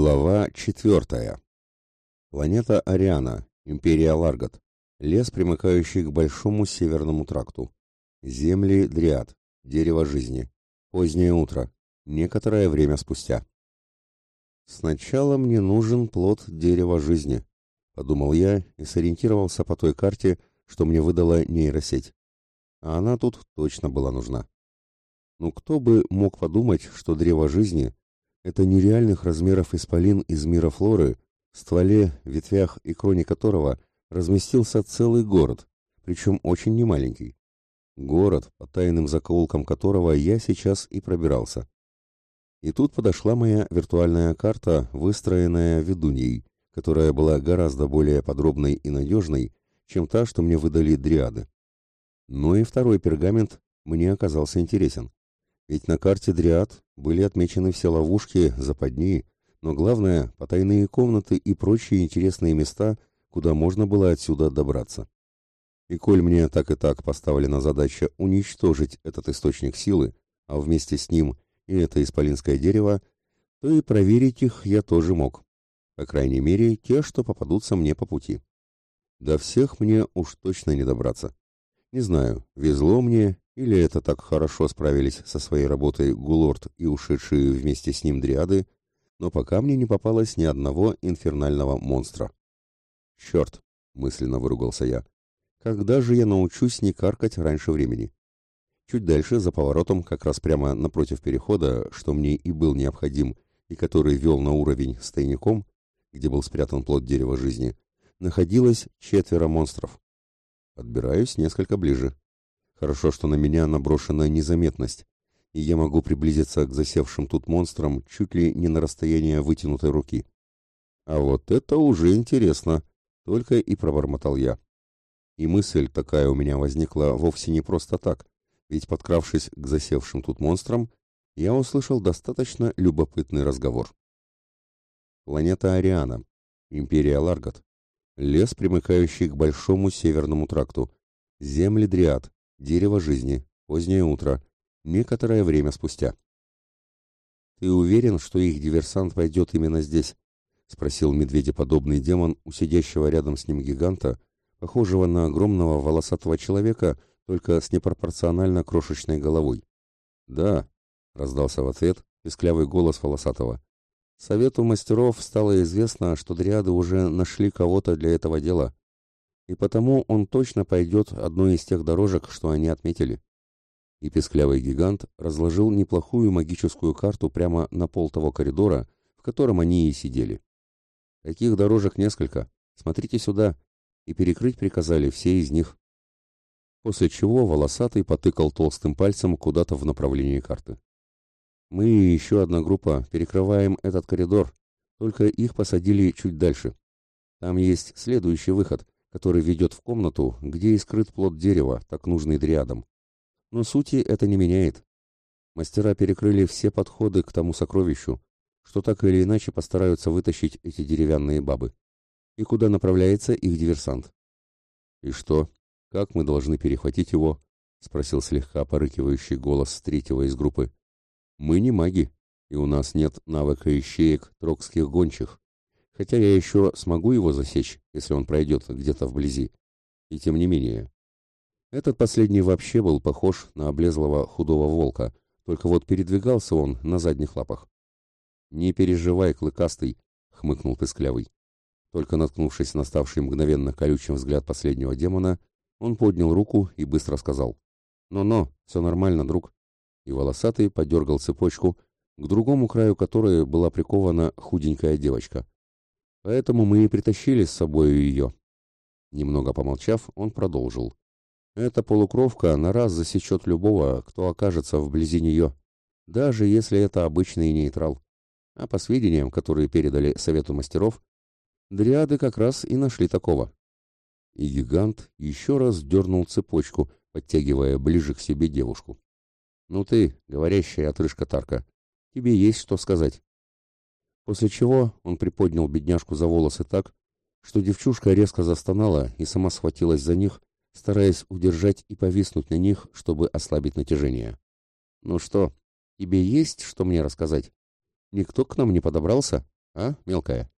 Глава четвертая. Планета Ариана, Империя Ларгат. Лес, примыкающий к Большому Северному тракту. Земли Дриад. Дерево жизни. Позднее утро. Некоторое время спустя. «Сначала мне нужен плод дерева жизни», — подумал я и сориентировался по той карте, что мне выдала нейросеть. А она тут точно была нужна. Ну кто бы мог подумать, что древо жизни это нереальных размеров исполин из мира флоры, в стволе, ветвях и кроне которого разместился целый город, причем очень немаленький. Город, по тайным закоулкам которого я сейчас и пробирался. И тут подошла моя виртуальная карта, выстроенная ведуньей, которая была гораздо более подробной и надежной, чем та, что мне выдали дриады. Но и второй пергамент мне оказался интересен. Ведь на карте Дриад были отмечены все ловушки, западни, но главное – потайные комнаты и прочие интересные места, куда можно было отсюда добраться. И коль мне так и так поставлена задача уничтожить этот источник силы, а вместе с ним и это исполинское дерево, то и проверить их я тоже мог. По крайней мере, те, что попадутся мне по пути. До всех мне уж точно не добраться. Не знаю, везло мне или это так хорошо справились со своей работой Гулорд и ушедшие вместе с ним дриады, но пока мне не попалось ни одного инфернального монстра. «Черт!» — мысленно выругался я. «Когда же я научусь не каркать раньше времени?» Чуть дальше, за поворотом, как раз прямо напротив перехода, что мне и был необходим, и который вел на уровень с тайником, где был спрятан плод дерева жизни, находилось четверо монстров. Подбираюсь несколько ближе. Хорошо, что на меня наброшена незаметность, и я могу приблизиться к засевшим тут монстрам чуть ли не на расстояние вытянутой руки. А вот это уже интересно, только и пробормотал я. И мысль такая у меня возникла вовсе не просто так, ведь подкравшись к засевшим тут монстрам, я услышал достаточно любопытный разговор. Планета Ариана, Империя Ларгат, лес, примыкающий к Большому Северному тракту, земли Дриад, Дерево жизни. Позднее утро. Некоторое время спустя. «Ты уверен, что их диверсант пойдет именно здесь?» — спросил медведеподобный демон у сидящего рядом с ним гиганта, похожего на огромного волосатого человека, только с непропорционально крошечной головой. «Да», — раздался в ответ песклявый голос волосатого. «Совету мастеров стало известно, что дриады уже нашли кого-то для этого дела и потому он точно пойдет одной из тех дорожек, что они отметили. И песклявый гигант разложил неплохую магическую карту прямо на пол того коридора, в котором они и сидели. Таких дорожек несколько. Смотрите сюда. И перекрыть приказали все из них. После чего волосатый потыкал толстым пальцем куда-то в направлении карты. Мы и еще одна группа перекрываем этот коридор, только их посадили чуть дальше. Там есть следующий выход — который ведет в комнату, где и скрыт плод дерева, так нужный дриадам. Но сути это не меняет. Мастера перекрыли все подходы к тому сокровищу, что так или иначе постараются вытащить эти деревянные бабы. И куда направляется их диверсант? «И что? Как мы должны перехватить его?» — спросил слегка порыкивающий голос третьего из группы. «Мы не маги, и у нас нет навыка ищеек трокских гончих хотя я еще смогу его засечь, если он пройдет где-то вблизи. И тем не менее. Этот последний вообще был похож на облезлого худого волка, только вот передвигался он на задних лапах. «Не переживай, клыкастый», — хмыкнул Песклявый. Только наткнувшись на ставший мгновенно колючим взгляд последнего демона, он поднял руку и быстро сказал. «Но-но, все нормально, друг». И волосатый подергал цепочку, к другому краю которой была прикована худенькая девочка. Поэтому мы и притащили с собой ее. Немного помолчав, он продолжил. Эта полукровка на раз засечет любого, кто окажется вблизи нее, даже если это обычный нейтрал. А по сведениям, которые передали Совету мастеров, дриады как раз и нашли такого. И гигант еще раз дернул цепочку, подтягивая ближе к себе девушку. «Ну ты, говорящая отрыжка Тарка, тебе есть что сказать?» После чего он приподнял бедняжку за волосы так, что девчушка резко застонала и сама схватилась за них, стараясь удержать и повиснуть на них, чтобы ослабить натяжение. «Ну что, тебе есть что мне рассказать? Никто к нам не подобрался? а, мелкая?»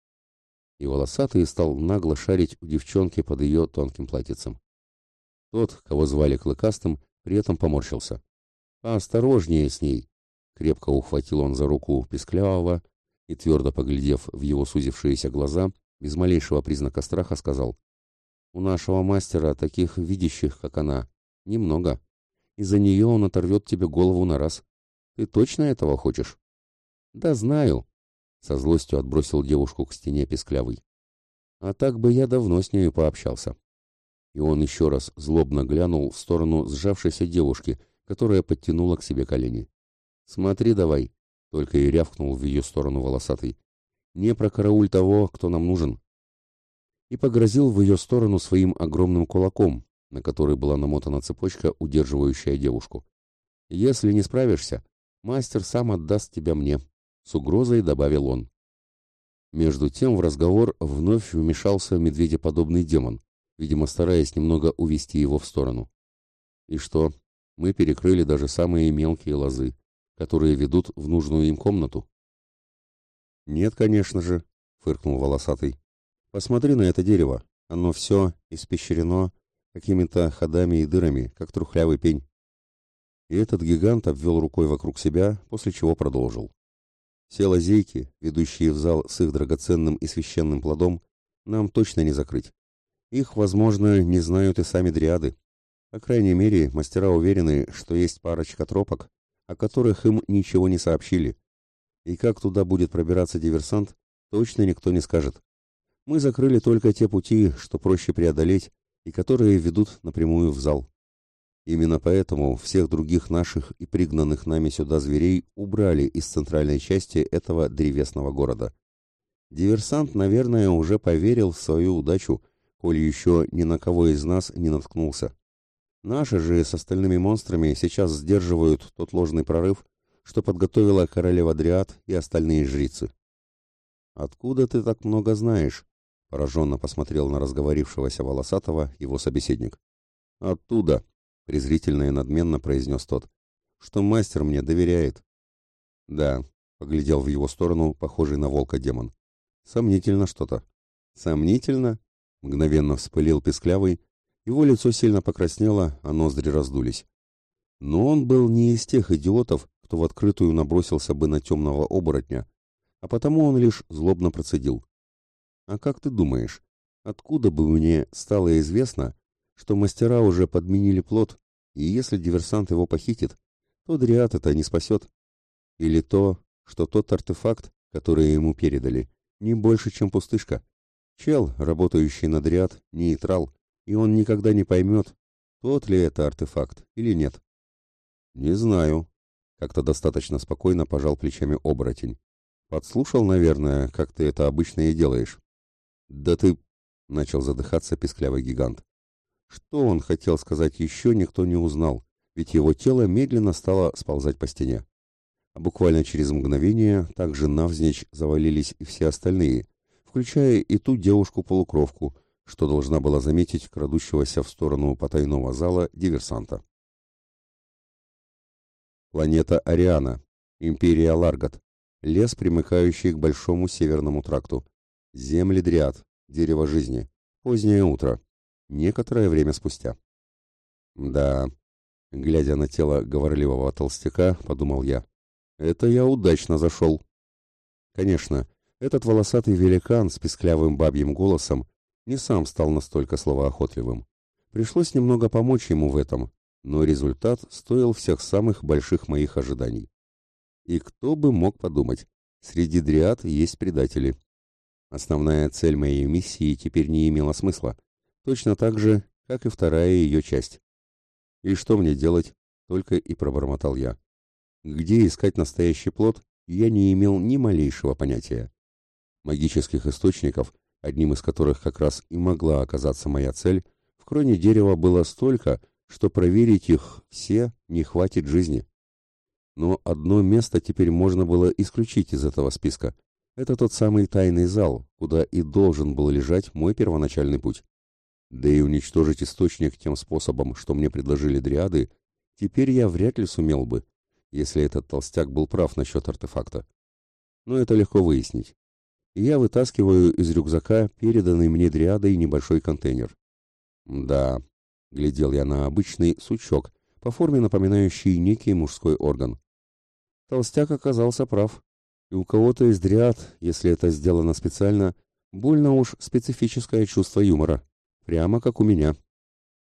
И волосатый стал нагло шарить у девчонки под ее тонким платьицем. Тот, кого звали Клыкастым, при этом поморщился. «Поосторожнее с ней!» Крепко ухватил он за руку Песклявого и, твердо поглядев в его сузившиеся глаза, без малейшего признака страха сказал. «У нашего мастера таких видящих, как она, немного. Из-за нее он оторвет тебе голову на раз. Ты точно этого хочешь?» «Да знаю», — со злостью отбросил девушку к стене Песклявый. «А так бы я давно с нею пообщался». И он еще раз злобно глянул в сторону сжавшейся девушки, которая подтянула к себе колени. «Смотри давай», — только и рявкнул в ее сторону волосатый. «Не прокарауль того, кто нам нужен». И погрозил в ее сторону своим огромным кулаком, на который была намотана цепочка, удерживающая девушку. «Если не справишься, мастер сам отдаст тебя мне», — с угрозой добавил он. Между тем в разговор вновь вмешался медведеподобный демон, видимо, стараясь немного увести его в сторону. И что? Мы перекрыли даже самые мелкие лозы, которые ведут в нужную им комнату. Нет, конечно же, фыркнул волосатый. Посмотри на это дерево. Оно все испещрено какими-то ходами и дырами, как трухлявый пень. И этот гигант обвел рукой вокруг себя, после чего продолжил. Все лазейки, ведущие в зал с их драгоценным и священным плодом, нам точно не закрыть. Их, возможно, не знают и сами дриады. По крайней мере, мастера уверены, что есть парочка тропок, о которых им ничего не сообщили. И как туда будет пробираться диверсант, точно никто не скажет. Мы закрыли только те пути, что проще преодолеть, и которые ведут напрямую в зал. Именно поэтому всех других наших и пригнанных нами сюда зверей убрали из центральной части этого древесного города. Диверсант, наверное, уже поверил в свою удачу коли еще ни на кого из нас не наткнулся. Наши же с остальными монстрами сейчас сдерживают тот ложный прорыв, что подготовила королева Дриад и остальные жрицы. «Откуда ты так много знаешь?» — пораженно посмотрел на разговорившегося волосатого его собеседник. «Оттуда», — презрительно и надменно произнес тот, — «что мастер мне доверяет». «Да», — поглядел в его сторону, похожий на волка демон. «Сомнительно что-то». «Сомнительно?» Мгновенно вспылил песклявый, его лицо сильно покраснело, а ноздри раздулись. Но он был не из тех идиотов, кто в открытую набросился бы на темного оборотня, а потому он лишь злобно процедил. «А как ты думаешь, откуда бы мне стало известно, что мастера уже подменили плод, и если диверсант его похитит, то Дриад это не спасет? Или то, что тот артефакт, который ему передали, не больше, чем пустышка?» Чел, работающий над ряд, нейтрал, и он никогда не поймет, тот ли это артефакт или нет. Не знаю. Как-то достаточно спокойно пожал плечами оборотень. Подслушал, наверное, как ты это обычно и делаешь. Да ты... Начал задыхаться песклявый гигант. Что он хотел сказать еще, никто не узнал, ведь его тело медленно стало сползать по стене. А буквально через мгновение также навзничь завалились и все остальные, включая и ту девушку-полукровку, что должна была заметить крадущегося в сторону потайного зала диверсанта. Планета Ариана. Империя Ларгат. Лес, примыкающий к Большому Северному тракту. Земли Дриад. Дерево жизни. Позднее утро. Некоторое время спустя. Да, глядя на тело говорливого толстяка, подумал я. Это я удачно зашел. Конечно, этот волосатый великан с песклявым бабьим голосом не сам стал настолько словоохотливым. Пришлось немного помочь ему в этом, но результат стоил всех самых больших моих ожиданий. И кто бы мог подумать, среди дриад есть предатели. Основная цель моей миссии теперь не имела смысла, точно так же, как и вторая ее часть. И что мне делать? Только и пробормотал я. Где искать настоящий плод, я не имел ни малейшего понятия. Магических источников, одним из которых как раз и могла оказаться моя цель, в кроне дерева было столько, что проверить их все не хватит жизни. Но одно место теперь можно было исключить из этого списка. Это тот самый тайный зал, куда и должен был лежать мой первоначальный путь. Да и уничтожить источник тем способом, что мне предложили дриады, теперь я вряд ли сумел бы, если этот толстяк был прав насчет артефакта. Но это легко выяснить. И я вытаскиваю из рюкзака переданный мне дриадой небольшой контейнер. Да, глядел я на обычный сучок, по форме напоминающий некий мужской орган. Толстяк оказался прав. И у кого-то из дриад, если это сделано специально, больно уж специфическое чувство юмора. Прямо как у меня.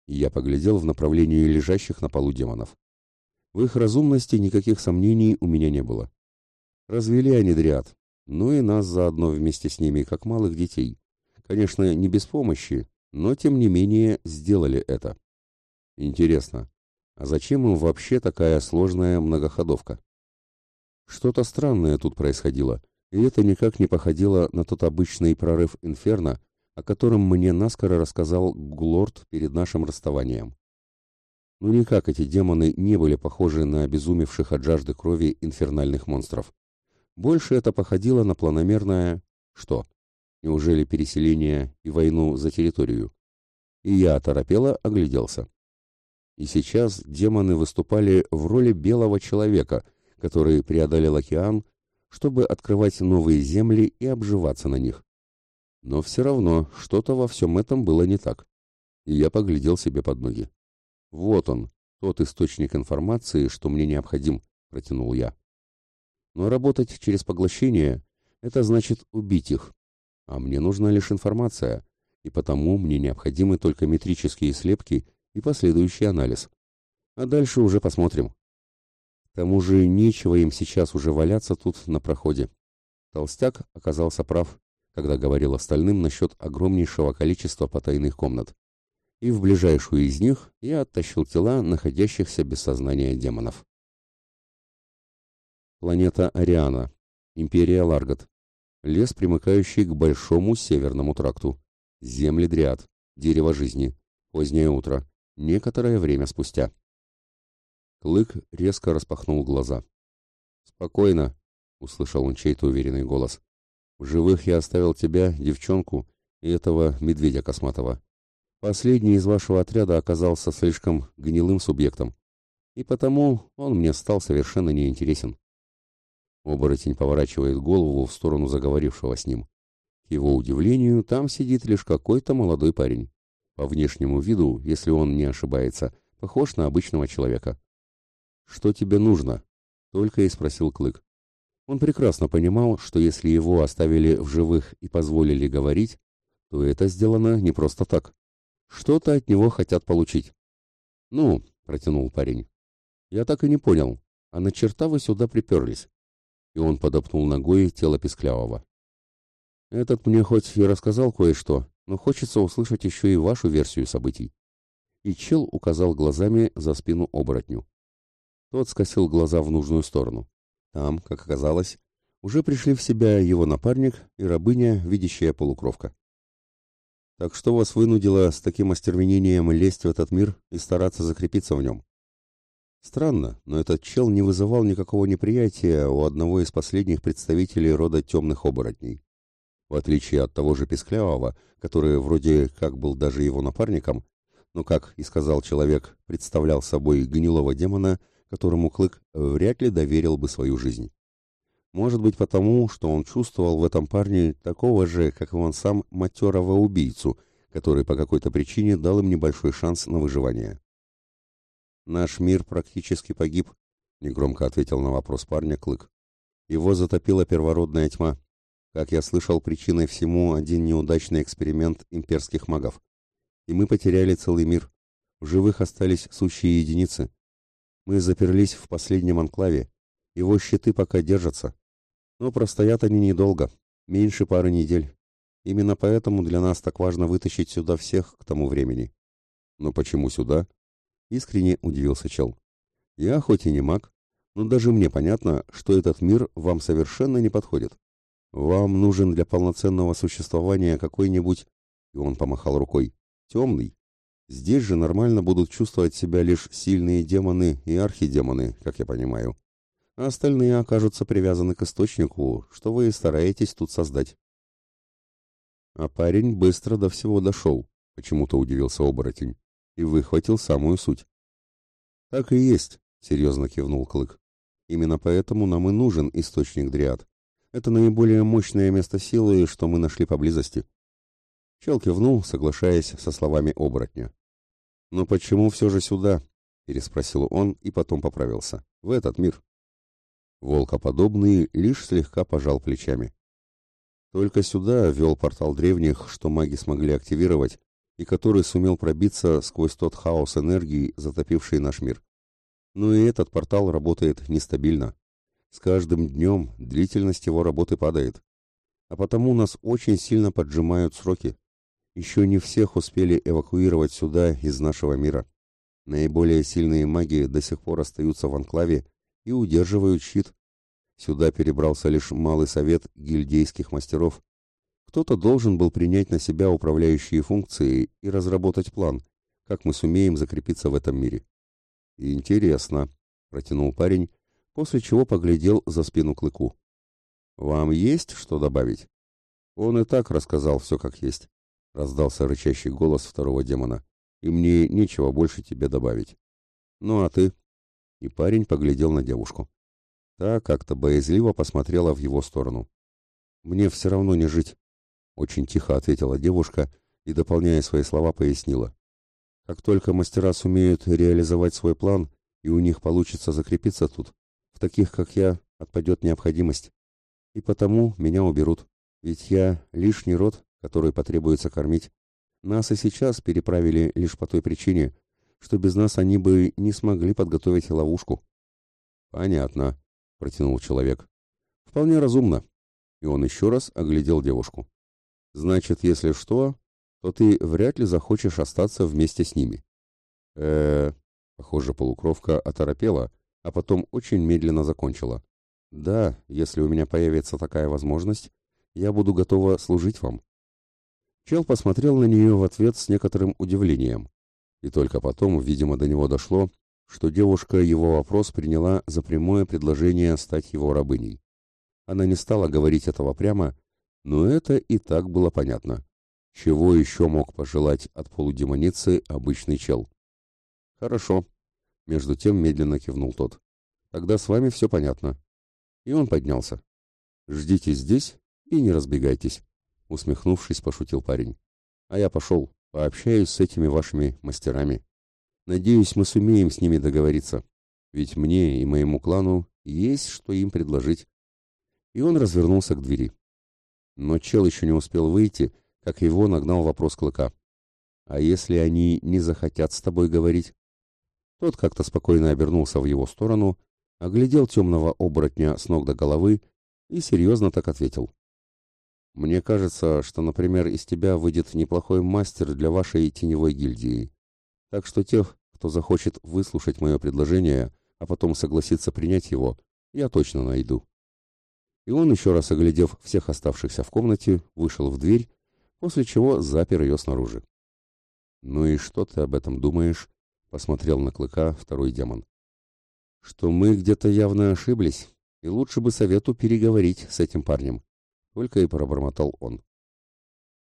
Я поглядел в направлении лежащих на полу демонов. В их разумности никаких сомнений у меня не было. Развели они дриад, ну и нас заодно вместе с ними, как малых детей. Конечно, не без помощи, но тем не менее сделали это. Интересно, а зачем им вообще такая сложная многоходовка? Что-то странное тут происходило, и это никак не походило на тот обычный прорыв Инферно, о котором мне наскоро рассказал Глорд перед нашим расставанием. Ну никак эти демоны не были похожи на обезумевших от жажды крови инфернальных монстров. Больше это походило на планомерное... Что? Неужели переселение и войну за территорию? И я оторопело огляделся. И сейчас демоны выступали в роли белого человека, который преодолел океан, чтобы открывать новые земли и обживаться на них. Но все равно что-то во всем этом было не так. И я поглядел себе под ноги. Вот он, тот источник информации, что мне необходим, протянул я. Но работать через поглощение – это значит убить их. А мне нужна лишь информация, и потому мне необходимы только метрические слепки и последующий анализ. А дальше уже посмотрим. К тому же нечего им сейчас уже валяться тут на проходе. Толстяк оказался прав, когда говорил остальным насчет огромнейшего количества потайных комнат. И в ближайшую из них я оттащил тела находящихся без сознания демонов. Планета Ариана. Империя Ларгат. Лес, примыкающий к Большому Северному тракту. Земли Дриад. Дерево жизни. Позднее утро. Некоторое время спустя. Клык резко распахнул глаза. «Спокойно», — услышал он чей-то уверенный голос. «В живых я оставил тебя, девчонку, и этого медведя косматого. Последний из вашего отряда оказался слишком гнилым субъектом, и потому он мне стал совершенно неинтересен. Оборотень поворачивает голову в сторону заговорившего с ним. К его удивлению, там сидит лишь какой-то молодой парень. По внешнему виду, если он не ошибается, похож на обычного человека. «Что тебе нужно?» — только и спросил Клык. Он прекрасно понимал, что если его оставили в живых и позволили говорить, то это сделано не просто так. Что-то от него хотят получить. «Ну», — протянул парень, — «я так и не понял, а на черта вы сюда приперлись?» И он подопнул ногой тело Песклявого. «Этот мне хоть и рассказал кое-что, но хочется услышать еще и вашу версию событий». И чел указал глазами за спину оборотню. Тот скосил глаза в нужную сторону. Там, как оказалось, уже пришли в себя его напарник и рабыня, видящая полукровка. «Так что вас вынудило с таким остервенением лезть в этот мир и стараться закрепиться в нем?» Странно, но этот чел не вызывал никакого неприятия у одного из последних представителей рода темных оборотней. В отличие от того же Песклявого, который вроде как был даже его напарником, но, как и сказал человек, представлял собой гнилого демона, которому Клык вряд ли доверил бы свою жизнь. Может быть потому, что он чувствовал в этом парне такого же, как и он сам, матерого убийцу, который по какой-то причине дал им небольшой шанс на выживание. Наш мир практически погиб, негромко ответил на вопрос парня Клык. Его затопила первородная тьма. Как я слышал, причиной всему один неудачный эксперимент имперских магов. И мы потеряли целый мир. В живых остались сущие единицы. Мы заперлись в последнем анклаве. Его щиты пока держатся. Но простоят они недолго, меньше пары недель. Именно поэтому для нас так важно вытащить сюда всех к тому времени. Но почему сюда? Искренне удивился чел. Я хоть и не маг, но даже мне понятно, что этот мир вам совершенно не подходит. Вам нужен для полноценного существования какой-нибудь, и он помахал рукой, темный. Здесь же нормально будут чувствовать себя лишь сильные демоны и архидемоны, как я понимаю. А остальные окажутся привязаны к источнику, что вы и стараетесь тут создать. А парень быстро до всего дошел, почему-то удивился оборотень и выхватил самую суть. «Так и есть», — серьезно кивнул Клык. «Именно поэтому нам и нужен источник дриад. Это наиболее мощное место силы, что мы нашли поблизости. Чел кивнул, соглашаясь со словами оборотня. «Но почему все же сюда?» — переспросил он и потом поправился. «В этот мир». Волкоподобный лишь слегка пожал плечами. Только сюда вел портал древних, что маги смогли активировать, и который сумел пробиться сквозь тот хаос энергии, затопивший наш мир. Но и этот портал работает нестабильно. С каждым днем длительность его работы падает. А потому нас очень сильно поджимают сроки. Еще не всех успели эвакуировать сюда из нашего мира. Наиболее сильные маги до сих пор остаются в анклаве и удерживают щит. Сюда перебрался лишь малый совет гильдейских мастеров. Кто-то должен был принять на себя управляющие функции и разработать план, как мы сумеем закрепиться в этом мире. «Интересно», — протянул парень, после чего поглядел за спину Клыку. «Вам есть что добавить?» «Он и так рассказал все как есть», — раздался рычащий голос второго демона. «И мне нечего больше тебе добавить». «Ну а ты?» И парень поглядел на девушку. Та как-то боязливо посмотрела в его сторону. «Мне все равно не жить», — очень тихо ответила девушка и, дополняя свои слова, пояснила. «Как только мастера сумеют реализовать свой план, и у них получится закрепиться тут, таких, как я, отпадет необходимость. И потому меня уберут. Ведь я лишний род, который потребуется кормить. Нас и сейчас переправили лишь по той причине, что без нас они бы не смогли подготовить ловушку. Понятно, протянул человек. Вполне разумно. И он еще раз оглядел девушку. Значит, если что, то ты вряд ли захочешь остаться вместе с ними. Э, -э похоже, полукровка оторопела а потом очень медленно закончила. «Да, если у меня появится такая возможность, я буду готова служить вам». Чел посмотрел на нее в ответ с некоторым удивлением. И только потом, видимо, до него дошло, что девушка его вопрос приняла за прямое предложение стать его рабыней. Она не стала говорить этого прямо, но это и так было понятно. Чего еще мог пожелать от полудемоницы обычный чел? «Хорошо», между тем медленно кивнул тот. Тогда с вами все понятно. И он поднялся. Ждите здесь и не разбегайтесь, усмехнувшись, пошутил парень. А я пошел, пообщаюсь с этими вашими мастерами. Надеюсь, мы сумеем с ними договориться. Ведь мне и моему клану есть что им предложить. И он развернулся к двери. Но чел еще не успел выйти, как его нагнал вопрос Клыка. «А если они не захотят с тобой говорить?» Тот как-то спокойно обернулся в его сторону, оглядел темного оборотня с ног до головы и серьезно так ответил. «Мне кажется, что, например, из тебя выйдет неплохой мастер для вашей теневой гильдии. Так что тех, кто захочет выслушать мое предложение, а потом согласится принять его, я точно найду». И он, еще раз оглядев всех оставшихся в комнате, вышел в дверь, после чего запер ее снаружи. «Ну и что ты об этом думаешь?» посмотрел на клыка второй демон. Что мы где-то явно ошиблись, и лучше бы совету переговорить с этим парнем, только и пробормотал он.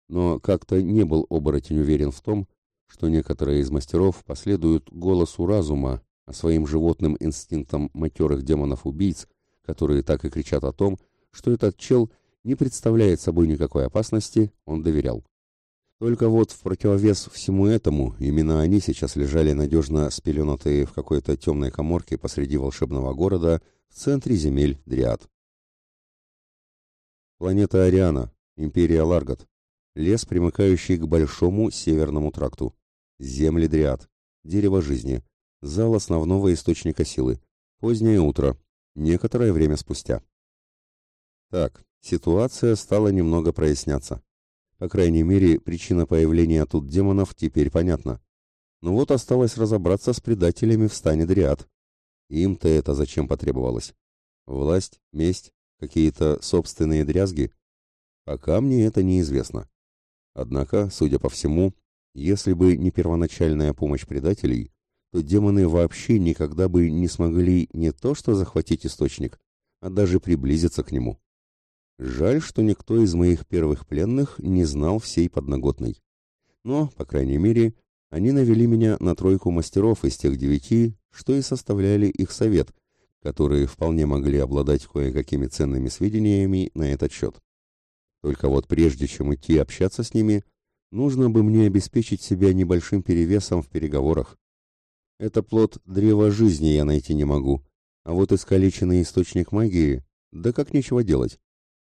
Но как-то не был оборотень уверен в том, что некоторые из мастеров последуют голосу разума, а своим животным инстинктам матерых демонов-убийц, которые так и кричат о том, что этот чел не представляет собой никакой опасности, он доверял. Только вот в противовес всему этому, именно они сейчас лежали надежно спеленутые в какой-то темной коморке посреди волшебного города в центре земель Дриад. Планета Ариана, Империя Ларгат, лес, примыкающий к Большому Северному тракту, земли Дриад, дерево жизни, зал основного источника силы, позднее утро, некоторое время спустя. Так, ситуация стала немного проясняться. По крайней мере, причина появления тут демонов теперь понятна. Но вот осталось разобраться с предателями в стане Дриад. Им-то это зачем потребовалось? Власть, месть, какие-то собственные дрязги? Пока мне это неизвестно. Однако, судя по всему, если бы не первоначальная помощь предателей, то демоны вообще никогда бы не смогли не то что захватить источник, а даже приблизиться к нему. Жаль, что никто из моих первых пленных не знал всей подноготной. Но, по крайней мере, они навели меня на тройку мастеров из тех девяти, что и составляли их совет, которые вполне могли обладать кое-какими ценными сведениями на этот счет. Только вот прежде чем идти общаться с ними, нужно бы мне обеспечить себя небольшим перевесом в переговорах. Это плод древа жизни я найти не могу, а вот искалеченный источник магии, да как нечего делать.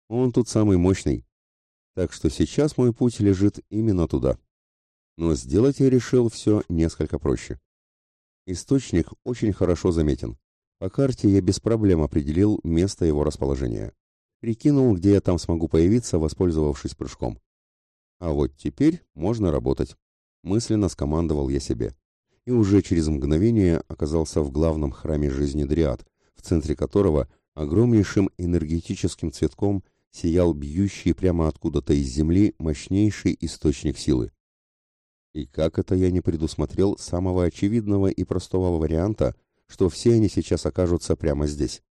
Он тут самый мощный. Так что сейчас мой путь лежит именно туда. Но сделать я решил все несколько проще. Источник очень хорошо заметен. По карте я без проблем определил место его расположения. Прикинул, где я там смогу появиться, воспользовавшись прыжком. А вот теперь можно работать. Мысленно скомандовал я себе. И уже через мгновение оказался в главном храме жизни Дриад, в центре которого огромнейшим энергетическим цветком сиял бьющий прямо откуда-то из земли мощнейший источник силы. И как это я не предусмотрел самого очевидного и простого варианта, что все они сейчас окажутся прямо здесь?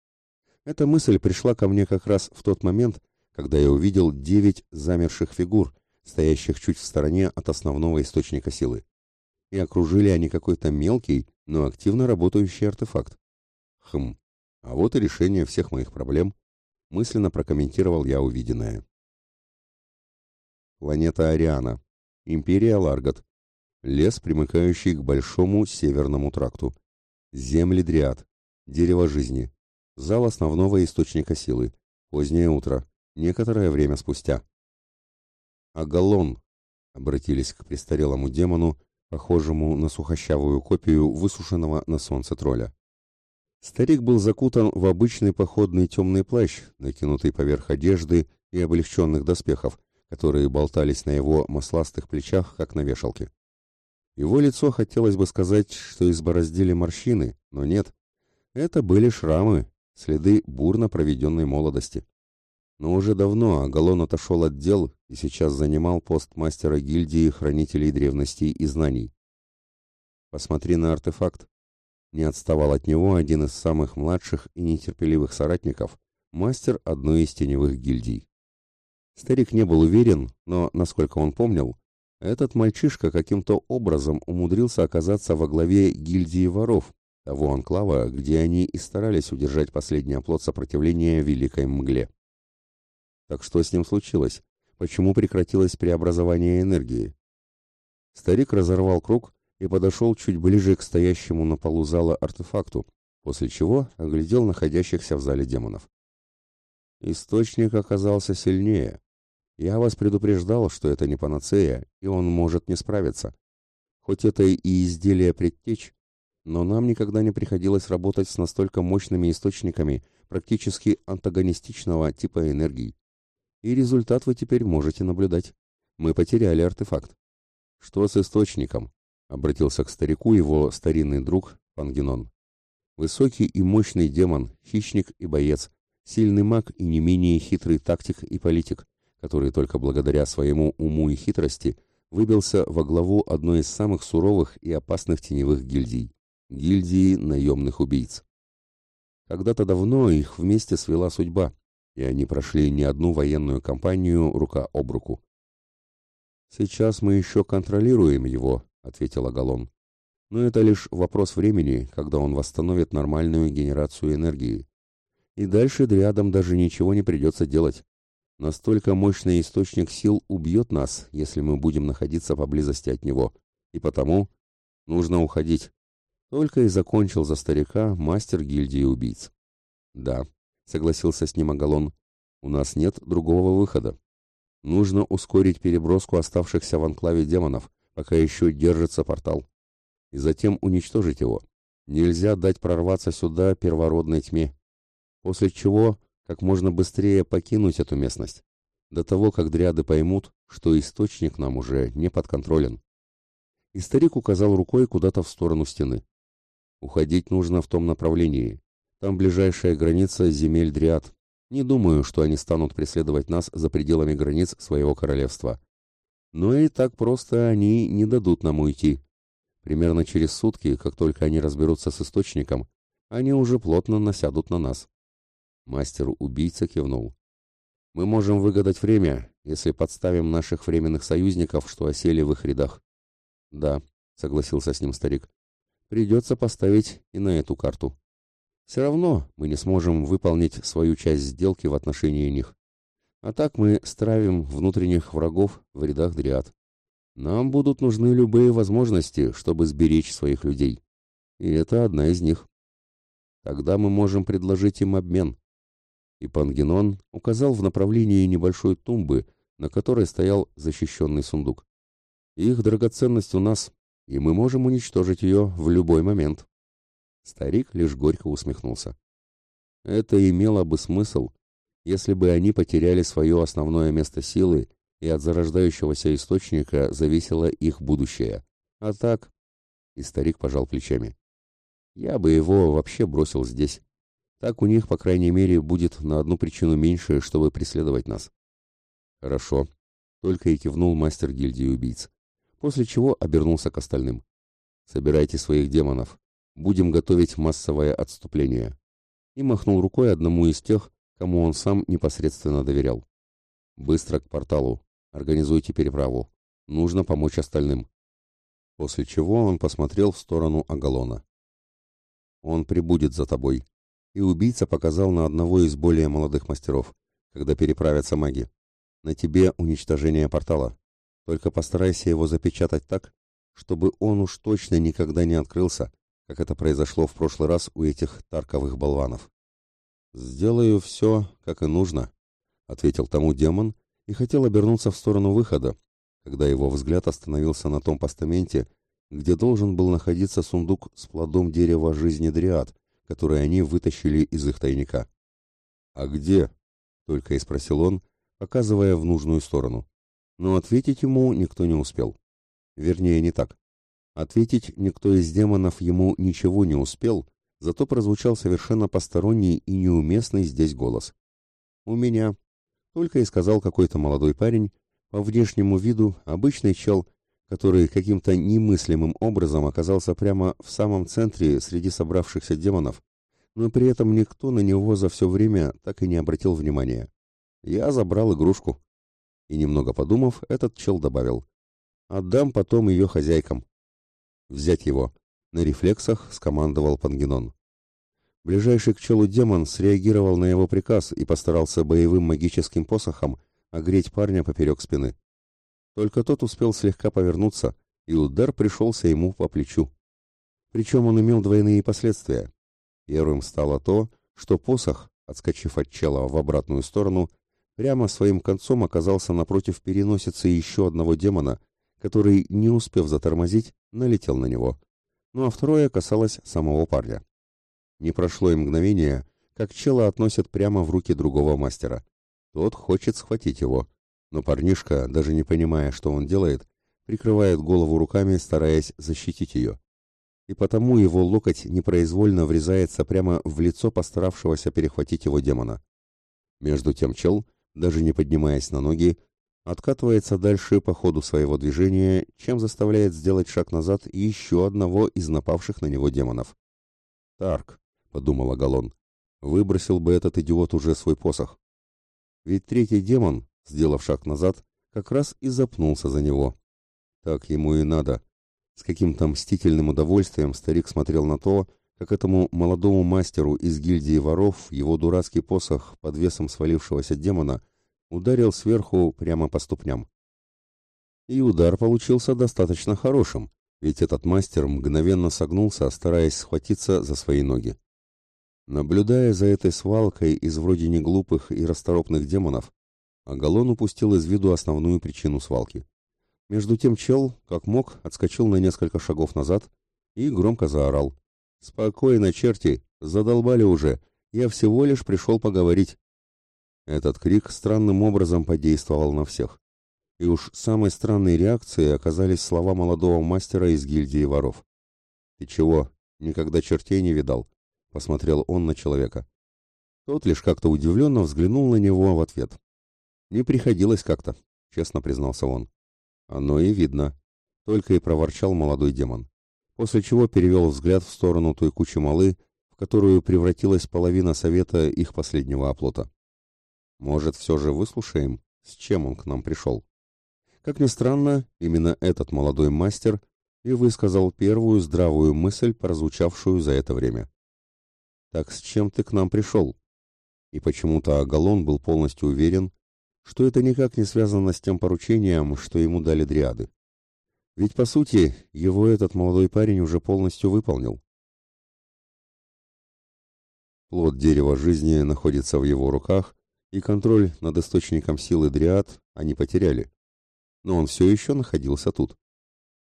Эта мысль пришла ко мне как раз в тот момент, когда я увидел девять замерших фигур, стоящих чуть в стороне от основного источника силы. И окружили они какой-то мелкий, но активно работающий артефакт. Хм, а вот и решение всех моих проблем, мысленно прокомментировал я увиденное. Планета Ариана. Империя Ларгат. Лес, примыкающий к большому северному тракту. Земли Дриад. Дерево жизни. Зал основного источника силы. Позднее утро. Некоторое время спустя. «Агалон!» — обратились к престарелому демону, похожему на сухощавую копию высушенного на солнце тролля. Старик был закутан в обычный походный темный плащ, накинутый поверх одежды и облегченных доспехов, которые болтались на его масластых плечах, как на вешалке. Его лицо хотелось бы сказать, что избороздили морщины, но нет. Это были шрамы, следы бурно проведенной молодости. Но уже давно Агалон отошел от дел и сейчас занимал пост мастера гильдии хранителей древностей и знаний. «Посмотри на артефакт», не отставал от него один из самых младших и нетерпеливых соратников, мастер одной из теневых гильдий. Старик не был уверен, но, насколько он помнил, этот мальчишка каким-то образом умудрился оказаться во главе гильдии воров, того анклава, где они и старались удержать последний оплот сопротивления Великой Мгле. Так что с ним случилось? Почему прекратилось преобразование энергии? Старик разорвал круг и подошел чуть ближе к стоящему на полу зала артефакту, после чего оглядел находящихся в зале демонов. Источник оказался сильнее. Я вас предупреждал, что это не панацея, и он может не справиться. Хоть это и изделие предтеч, но нам никогда не приходилось работать с настолько мощными источниками практически антагонистичного типа энергии. И результат вы теперь можете наблюдать. Мы потеряли артефакт. Что с источником? Обратился к старику его старинный друг Пангенон. Высокий и мощный демон, хищник и боец, сильный маг и не менее хитрый тактик и политик, который только благодаря своему уму и хитрости выбился во главу одной из самых суровых и опасных теневых гильдий гильдии наемных убийц. Когда-то давно их вместе свела судьба, и они прошли не одну военную кампанию рука об руку. «Сейчас мы еще контролируем его», — ответил Агалон. «Но это лишь вопрос времени, когда он восстановит нормальную генерацию энергии. И дальше дриадам даже ничего не придется делать. Настолько мощный источник сил убьет нас, если мы будем находиться поблизости от него. И потому нужно уходить, только и закончил за старика мастер гильдии убийц. Да, согласился с ним Агалон, у нас нет другого выхода. Нужно ускорить переброску оставшихся в анклаве демонов, пока еще держится портал. И затем уничтожить его. Нельзя дать прорваться сюда первородной тьме. После чего как можно быстрее покинуть эту местность. До того, как дриады поймут, что источник нам уже не подконтролен. И старик указал рукой куда-то в сторону стены. Уходить нужно в том направлении. Там ближайшая граница земель Дриад. Не думаю, что они станут преследовать нас за пределами границ своего королевства. Но и так просто они не дадут нам уйти. Примерно через сутки, как только они разберутся с источником, они уже плотно насядут на нас. Мастер-убийца кивнул. Мы можем выгадать время, если подставим наших временных союзников, что осели в их рядах. Да, согласился с ним старик. Придется поставить и на эту карту. Все равно мы не сможем выполнить свою часть сделки в отношении них. А так мы стравим внутренних врагов в рядах дриад. Нам будут нужны любые возможности, чтобы сберечь своих людей. И это одна из них. Тогда мы можем предложить им обмен. И Пангенон указал в направлении небольшой тумбы, на которой стоял защищенный сундук. Их драгоценность у нас, и мы можем уничтожить ее в любой момент. Старик лишь горько усмехнулся. Это имело бы смысл, если бы они потеряли свое основное место силы, и от зарождающегося источника зависело их будущее. А так... И старик пожал плечами. Я бы его вообще бросил здесь. Так у них, по крайней мере, будет на одну причину меньше, чтобы преследовать нас. Хорошо. Только и кивнул мастер гильдии убийц. После чего обернулся к остальным. Собирайте своих демонов. Будем готовить массовое отступление. И махнул рукой одному из тех, кому он сам непосредственно доверял. Быстро к порталу. Организуйте переправу. Нужно помочь остальным. После чего он посмотрел в сторону Агалона. Он прибудет за тобой. И убийца показал на одного из более молодых мастеров, когда переправятся маги. На тебе уничтожение портала. Только постарайся его запечатать так, чтобы он уж точно никогда не открылся, как это произошло в прошлый раз у этих тарковых болванов. «Сделаю все, как и нужно», — ответил тому демон и хотел обернуться в сторону выхода, когда его взгляд остановился на том постаменте, где должен был находиться сундук с плодом дерева жизни дриад, который они вытащили из их тайника. «А где?» — только и спросил он, показывая в нужную сторону. Но ответить ему никто не успел. Вернее, не так. Ответить никто из демонов ему ничего не успел, зато прозвучал совершенно посторонний и неуместный здесь голос. «У меня», — только и сказал какой-то молодой парень, по внешнему виду обычный чел, который каким-то немыслимым образом оказался прямо в самом центре среди собравшихся демонов, но при этом никто на него за все время так и не обратил внимания. Я забрал игрушку. И немного подумав, этот чел добавил. Отдам потом ее хозяйкам. Взять его. На рефлексах скомандовал Пангенон. Ближайший к челу демон среагировал на его приказ и постарался боевым магическим посохом огреть парня поперек спины. Только тот успел слегка повернуться, и удар пришелся ему по плечу. Причем он имел двойные последствия. Первым стало то, что посох, отскочив от чела в обратную сторону, прямо своим концом оказался напротив переносицы еще одного демона, который, не успев затормозить, налетел на него. Ну а второе касалось самого парня. Не прошло и мгновение, как чела относят прямо в руки другого мастера. Тот хочет схватить его, но парнишка, даже не понимая, что он делает, прикрывает голову руками, стараясь защитить ее. И потому его локоть непроизвольно врезается прямо в лицо постаравшегося перехватить его демона. Между тем чел, даже не поднимаясь на ноги, откатывается дальше по ходу своего движения, чем заставляет сделать шаг назад еще одного из напавших на него демонов. «Тарк», — подумал Агалон, — «выбросил бы этот идиот уже свой посох». Ведь третий демон, сделав шаг назад, как раз и запнулся за него. Так ему и надо. С каким-то мстительным удовольствием старик смотрел на то, как этому молодому мастеру из гильдии воров его дурацкий посох под весом свалившегося демона ударил сверху прямо по ступням. И удар получился достаточно хорошим, ведь этот мастер мгновенно согнулся, стараясь схватиться за свои ноги. Наблюдая за этой свалкой из вроде неглупых и расторопных демонов, Агалон упустил из виду основную причину свалки. Между тем чел, как мог, отскочил на несколько шагов назад и громко заорал. «Спокойно, черти! Задолбали уже! Я всего лишь пришел поговорить!» Этот крик странным образом подействовал на всех. И уж самой странной реакцией оказались слова молодого мастера из гильдии воров. «Ты чего, никогда чертей не видал?» — посмотрел он на человека. Тот лишь как-то удивленно взглянул на него в ответ. Не приходилось как-то, честно признался он. Оно и видно, только и проворчал молодой демон. После чего перевел взгляд в сторону той кучи малы, в которую превратилась половина совета их последнего оплота. Может, все же выслушаем, с чем он к нам пришел? Как ни странно, именно этот молодой мастер и высказал первую здравую мысль, прозвучавшую за это время. так с чем ты к нам пришел?» И почему-то Агалон был полностью уверен, что это никак не связано с тем поручением, что ему дали дриады. Ведь, по сути, его этот молодой парень уже полностью выполнил. Плод дерева жизни находится в его руках, и контроль над источником силы дриад они потеряли. Но он все еще находился тут.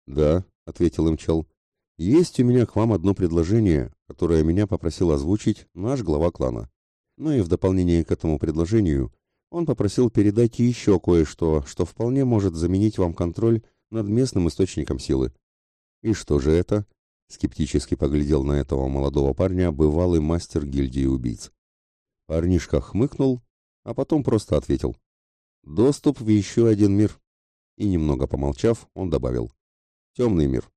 «Да», — ответил им чел, — «есть у меня к вам одно предложение, которое меня попросил озвучить наш глава клана. Ну и в дополнение к этому предложению он попросил передать еще кое-что, что вполне может заменить вам контроль над местным источником силы. И что же это? Скептически поглядел на этого молодого парня бывалый мастер гильдии убийц. Парнишка хмыкнул, а потом просто ответил. Доступ в еще один мир. И немного помолчав, он добавил. Темный мир.